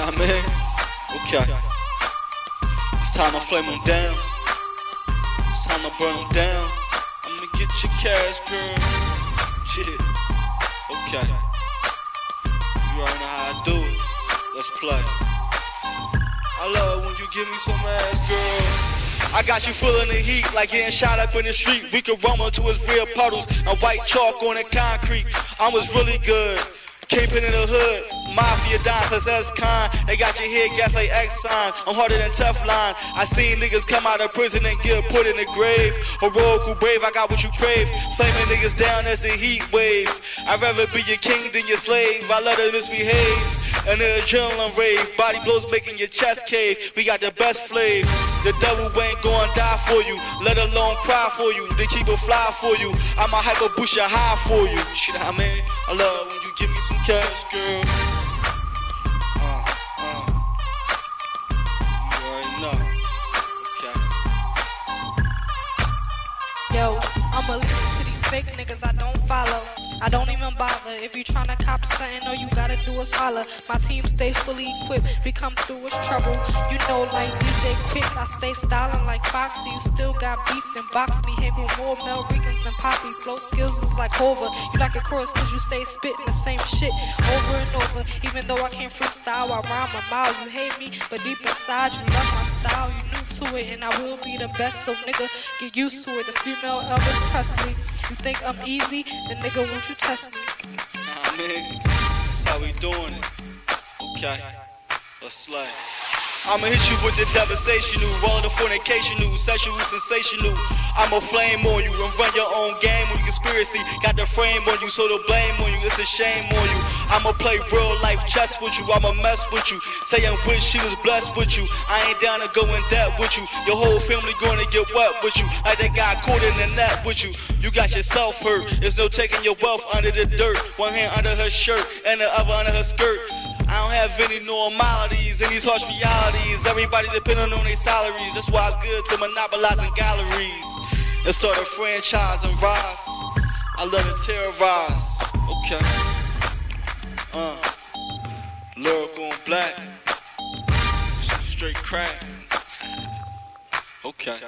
Okay. It's time to flame them down. It's time to burn them down. I'ma get your cash, girl. Shit. Okay. You already know how I do it. Let's play. I love when you give me some ass, girl. I got you feeling the heat like getting shot up in the street. We could rumble to his real puddles and white chalk on the concrete. I was really good. Caping in the hood, mafia dancers, that's kind. They got your head gas like sign. I'm harder than Teflon. I seen niggas come out of prison and get put in the grave. Heroical brave, I got what you crave. Flaming niggas down as the heat wave. I'd rather be your king than your slave. I let her misbehave. And the adrenaline rave, body blows making your chest cave. We got the best flavor. The devil ain't gonna die for you, let alone cry for you. They keep it fly for you. I'm a hyper bush high for you. Shit, I mean, I love when you give me some cash, girl. Uh, uh. Okay. Yo, I'ma listen to these fake niggas I don't follow. I don't even bother. If you tryna cop something, all you gotta do is holler. My team stay fully equipped. We come through with trouble. You know, like DJ Quik, I stay styling like Foxy. You still got beef and box me. Hang more Mel Ricans than Poppy. Flow skills is like over. You like a chorus cause you stay spitting the same shit over and over. Even though I can't freestyle, I rhyme a mile. You hate me, but deep inside you love my style. You new to it, and I will be the best. So nigga, get used to it. The female Elvis Presley. You think I'm easy? Then nigga, won't you test me? Nah, man. That's how we doing it. Okay. Let's slay. I'ma hit you with the devastation, new. roll the fornication, new sexual sensational. I'ma flame on you and run your own game on you. Conspiracy got the frame on you, so the blame on you. It's a shame on you. I'ma play real life chess with you. I'ma mess with you. Saying wish she was blessed with you. I ain't down to go in debt with you. Your whole family gonna get wet with you. Like they got caught in the net with you. You got yourself hurt. There's no taking your wealth under the dirt. One hand under her shirt and the other under her skirt. Don't have any normalities, in these harsh realities. Everybody depending on their salaries. That's why it's good to monopolizing galleries and start a franchise and rise. I love to terrorize. Okay. Uh. Lyrical on black. Straight crack. Okay.